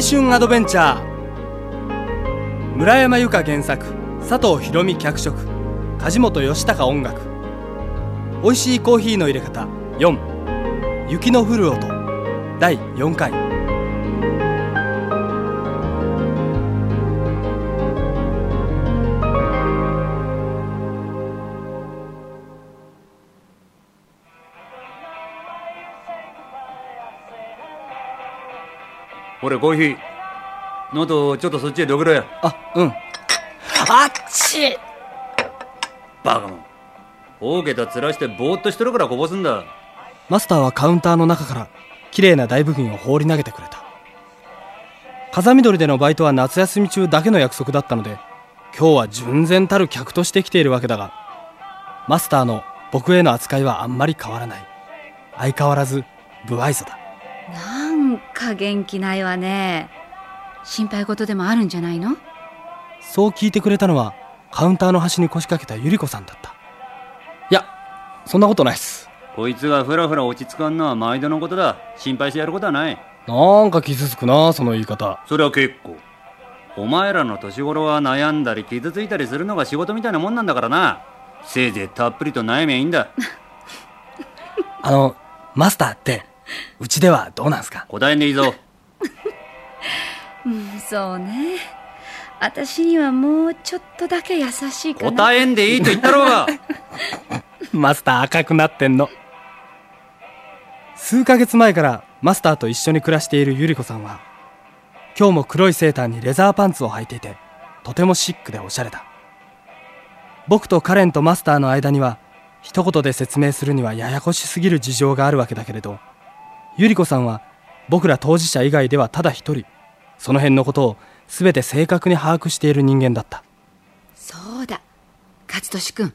春アドベンチャー。村山由佳原作。佐藤博美脚色。梶本義孝音楽。美味しいコーヒーの入れ方。4雪の降る音。第4回。俺コーヒー。喉ちょっとそっちへどけろや。あうん。あっち。バカもん。大げた面してぼーっとしてるからこぼすんだ。マスターはカウンターの中から綺麗な大部品を放り投げてくれた。風見鶏でのバイトは夏休み中だけの約束だったので今日は純然たる客として来ているわけだがマスターの僕への扱いはあんまり変わらない。相変わらず不愛想だ。なんか元気ないわね。心配事でもあるんじゃないの？そう聞いてくれたのはカウンターの端に腰掛けた百合子さんだった。いやそんなことないっす。こいつがふらふら落ち着かんのは毎度のことだ。心配してやることはない。なんか傷つくなその言い方。それは結構。お前らの年頃は悩んだり傷ついたりするのが仕事みたいなもんなんだからな。せいぜいたっぷりと悩みゃいいんだ。あのマスターってうちではどうなんすか？答えんでいいぞ。うんそうね。私にはもうちょっとだけ優しいかな。答えんでいいと言ったろうが。マスター赤くなってんの。数ヶ月前からマスターと一緒に暮らしているゆり子さんは今日も黒いセーターにレザーパンツを履いていてとてもシックでおしゃれだ。僕とカレンとマスターの間には一言で説明するにはややこしすぎる事情があるわけだけれどゆり子さんは僕ら当事者以外ではただ一人。その辺のことを全て正確に把握している人間だった。そうだ。勝利君。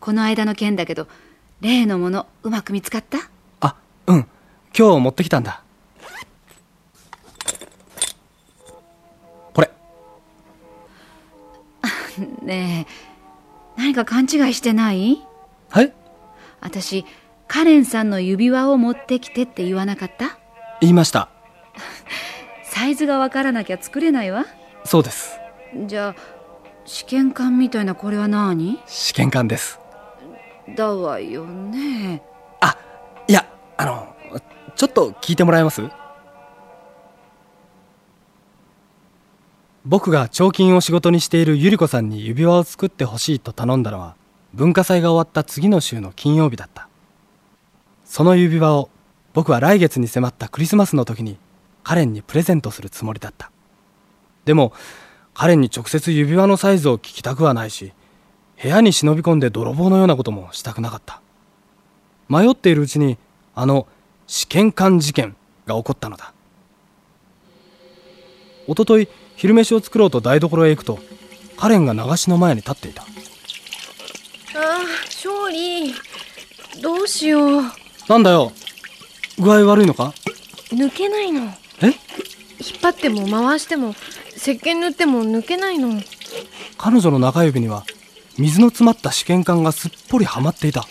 この間の件だけど例のものうまく見つかった？あうん。今日持ってきたんだ。これ。ねえ。何か勘違いしてない？はい私カレンさんの指輪を持ってきてって言わなかった？言いました。サイズがわからなきゃ作れないわ。そうです。じゃあ試験管みたいなこれは何試験管です。だわよね。あいやあのちょっと聞いてもらえます？僕が彫金を仕事にしているゆり子さんに指輪を作ってほしいと頼んだのは文化祭が終わった次の週の金曜日だったその指輪を僕は来月に迫ったクリスマスの時にカレンにプレゼントするつもりだった。でもカレンに直接指輪のサイズを聞きたくはないし部屋に忍び込んで泥棒のようなこともしたくなかった。迷っているうちにあの試験管事件が起こったのだ。おととい昼飯を作ろうと台所へ行くとカレンが流しの前に立っていた。ああ勝利。どうしよう。なんだよ。具合悪いのか？抜けないの。え？引っ張っても回しても石鹸塗っても抜けないの。彼女の中指には水の詰まった試験管がすっぽりはまっていた。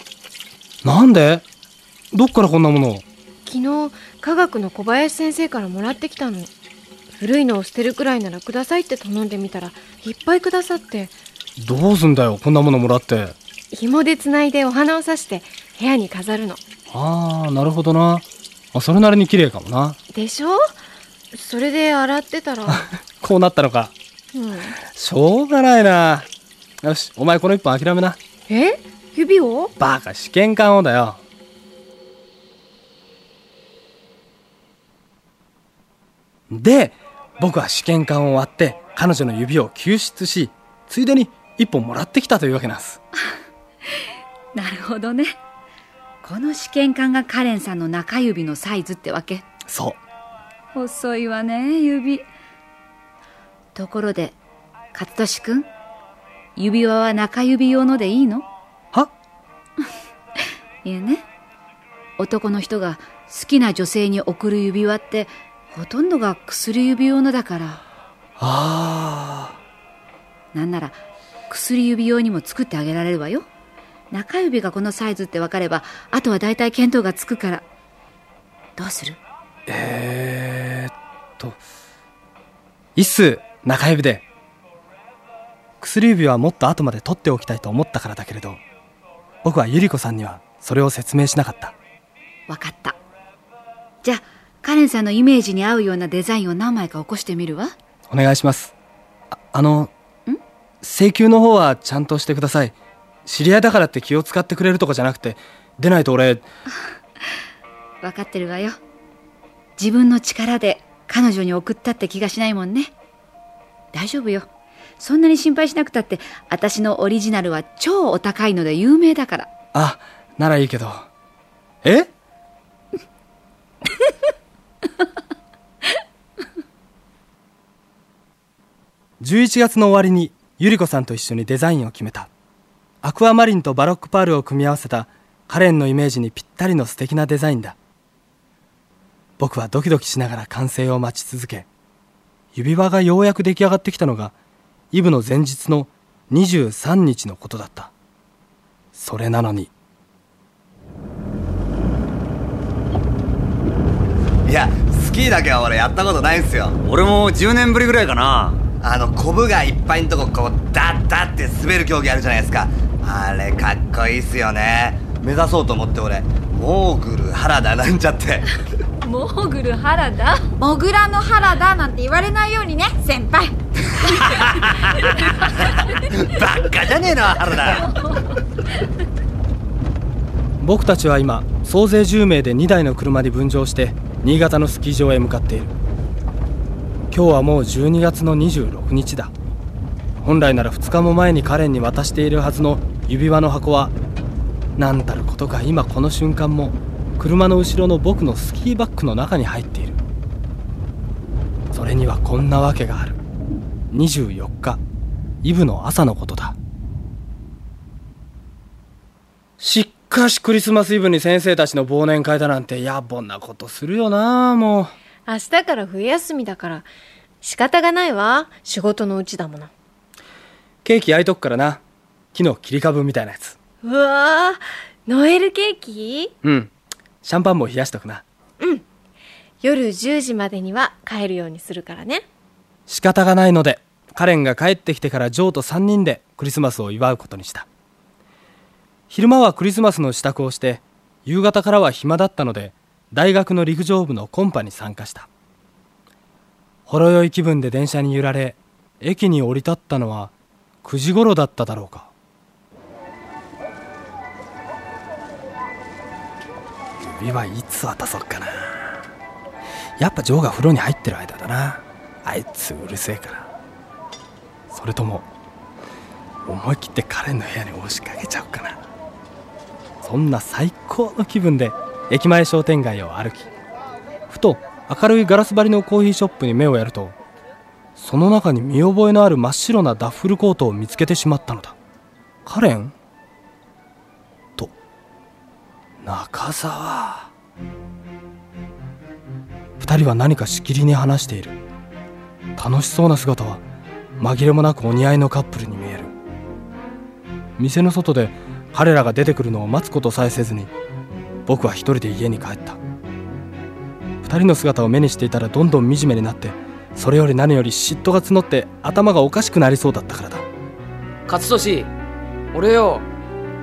なんで？どっからこんなものを？昨日科学の小林先生からもらってきたの。古いのを捨てるくらいならくださいって頼んでみたらいっぱいくださって。どうすんだよこんなものもらって。紐でつないでお花を刺して部屋に飾るのああなるほどな。あそれなりに綺麗かもな。でしょ？それで洗ってたら。こうなったのか。うん。しょうがないな。よしお前この一本諦めな。え？指を？バカ試験管をだよ。で僕は試験管を割って彼女の指を救出しついでに一本もらってきたというわけなんです。なるほどねこの試験管がカレンさんの中指のサイズってわけ？そう。細いわね指。ところで勝利君指輪は中指用のでいいの？は？いえね。男の人が好きな女性に贈る指輪ってほとんどが薬指用のだから。あなんなら薬指用にも作ってあげられるわよ中指がこのサイズって分かればあとは大体見当がつくから。どうする？えー、っといっす中指で。薬指はもっと後まで取っておきたいと思ったからだけれど僕は百合子さんにはそれを説明しなかった。わかった。じゃあカレンさんのイメージに合うようなデザインを何枚か起こしてみるわ。お願いします。ああの請求の方はちゃんとしてください知り合いだからって気を使ってくれるとかじゃなくて出ないと俺。分かってるわよ。自分の力で彼女に送ったって気がしないもんね。大丈夫よ。そんなに心配しなくたって私のオリジナルは超お高いので有名だから。あならいいけど。え？11月の終わりに百合子さんと一緒にデザインを決めたアクアマリンとバロックパールを組み合わせたカレンのイメージにぴったりの素敵なデザインだ。僕はドキドキしながら完成を待ち続け指輪がようやく出来上がってきたのがイブの前日の23日のことだった。それなのに。いやスキーだけは俺やったことないんすよ。俺も10年ぶりぐらいかな。あのコブがいっぱいのとここうダッダッって滑る競技あるじゃないですかあれかっこいいっすよね。目指そうと思って俺。モーグル原田なんちゃって。モーグル原田？モグラの原田なんて言われないようにね先輩。バカじゃねえの原田。僕たちは今総勢10名で2台の車に分乗して新潟のスキー場へ向かっている。今日はもう12月の26日だ。本来なら2日も前にカレンに渡しているはずの指輪の箱は何たることか今この瞬間も車の後ろの僕のスキーバッグの中に入っている。それにはこんなわけがある。24日。イブの朝のことだ。しっかしクリスマスイブに先生たちの忘年会だなんて野暮なことするよなもう。明日から冬休みだから仕方がないわ。仕事のうちだもの。ケーキ焼いとくからな木の切り株みたいなやつ。うわーノエルケーキ？うん。シャンパンも冷やしとくな。夜10時までには帰るようにするからね。仕方がないのでカレンが帰ってきてからジョーと3人でクリスマスを祝うことにした。昼間はクリスマスの支度をして夕方からは暇だったので大学の陸上部のコンパに参加した。ほろ酔い気分で電車に揺られ駅に降り立ったのは9時頃だっただろうか指はいつ渡そうかな。やっぱジョーが風呂に入ってる間だな。あいつうるせえから。それとも思い切って彼の部屋に押しかけちゃおうかな。そんな最高の気分で駅前商店街を歩きふと明るいガラス張りのコーヒーショップに目をやるとその中に見覚えのある真っ白なダッフルコートを見つけてしまったのだ。カレン？中澤。二人は何かしきりに話している。楽しそうな姿は紛れもなくお似合いのカップルに見える。店の外で彼らが出てくるのを待つことさえせずに僕は一人で家に帰った。二人の姿を目にしていたらどんどん惨めになってそれより何より嫉妬が募って頭がおかしくなりそうだったからだ。勝利俺よ。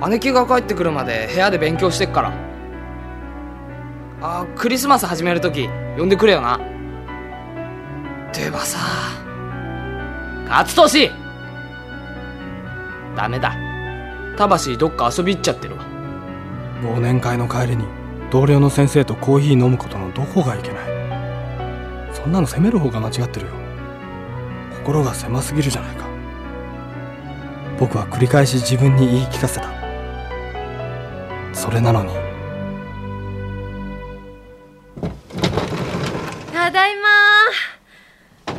姉貴が帰ってくるまで部屋で勉強してっから。あクリスマス始める時呼んでくれよな。てばさ勝利ダメだ。タバシどっか遊び行っちゃってるわ。忘年会の帰りに同僚の先生とコーヒー飲むことのどこがいけない。そんなの責める方が間違ってるよ。心が狭すぎるじゃないか。僕は繰り返し自分に言い聞かせた。それなのに。ただいまー。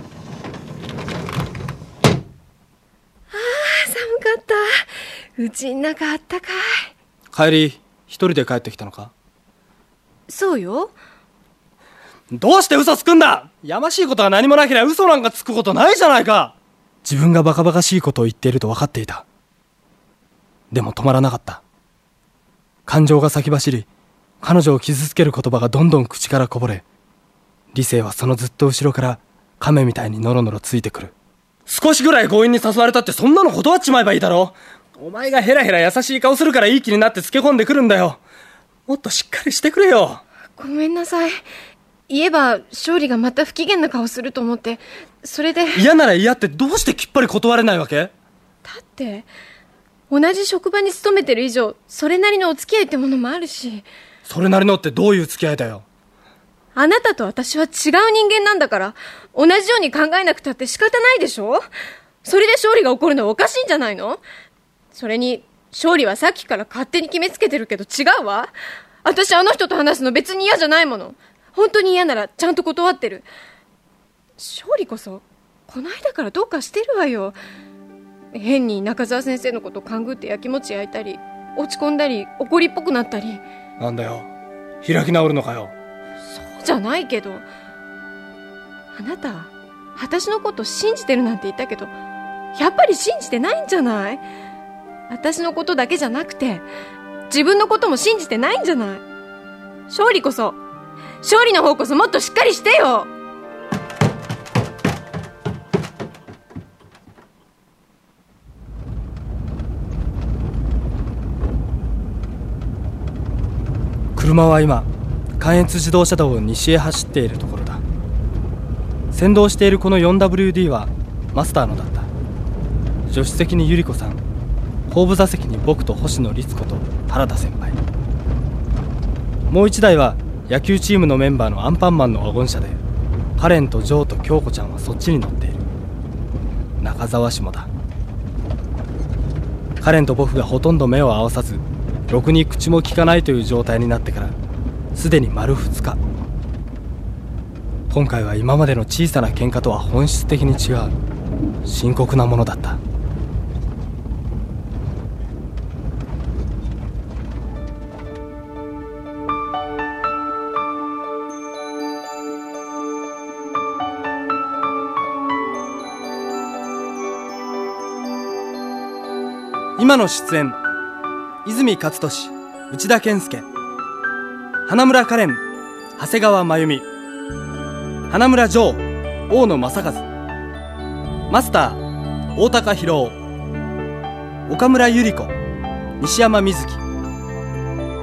あー寒かった。うちん中あったかい。帰り一人で帰ってきたのか？そうよ。どうして嘘つくんだ？やましいことが何もなければ嘘なんかつくことないじゃないか。自分がバカバカしいことを言っていると分かっていた。でも止まらなかった感情が先走り彼女を傷つける言葉がどんどん口からこぼれ理性はそのずっと後ろから亀みたいにノロノロついてくる。少しぐらい強引に誘われたってそんなの断っちまえばいいだろお前がヘラヘラ優しい顔するからいい気になってつけ込んでくるんだよ。もっとしっかりしてくれよ。ごめんなさい。言えば勝利がまた不機嫌な顔すると思ってそれで。嫌なら嫌ってどうしてきっぱり断れないわけ？だって同じ職場に勤めてる以上それなりのお付き合いってものもあるし。それなりのってどういう付き合いだよ？あなたと私は違う人間なんだから同じように考えなくたって仕方ないでしょ？それで勝利が起こるのはおかしいんじゃないの？それに勝利はさっきから勝手に決めつけてるけど違うわ。私あの人と話すの別に嫌じゃないもの。本当に嫌ならちゃんと断ってる。勝利こそこないだからどうかしてるわよ変に中澤先生のこと勘ぐってやきもち焼いたり落ち込んだり怒りっぽくなったり。なんだよ。開き直るのかよ。そうじゃないけどあなた私のこと信じてるなんて言ったけどやっぱり信じてないんじゃない？私のことだけじゃなくて自分のことも信じてないんじゃない？勝利こそ勝利の方こそもっとしっかりしてよ車は今関越自動車道を西へ走っているところだ。先導しているこの 4WD はマスターのだった。助手席に百合子さん後部座席に僕と星野律子と原田先輩。もう一台は野球チームのメンバーのアンパンマンのワゴン車でカレンとジョーと京子ちゃんはそっちに乗っている。中沢氏もだ。カレンと僕がほとんど目を合わさずろくに口も利かないという状態になってからすでに丸2日。今回は今までの小さな喧嘩とは本質的に違う深刻なものだった。今の出演泉勝利内田健介花村カレン長谷川真由美花村城大野正和マスター大高博夫岡村百合子西山瑞希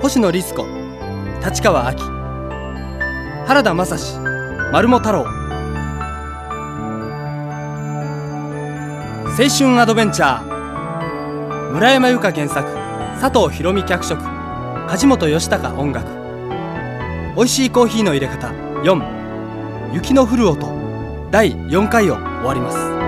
星野律子立川亜希原田正史丸茂太郎。青春アドベンチャー村山由佳原作。佐藤博美脚色。梶本義孝音楽。おいしいコーヒーの入れ方。4雪の降る音。第4回を終わります。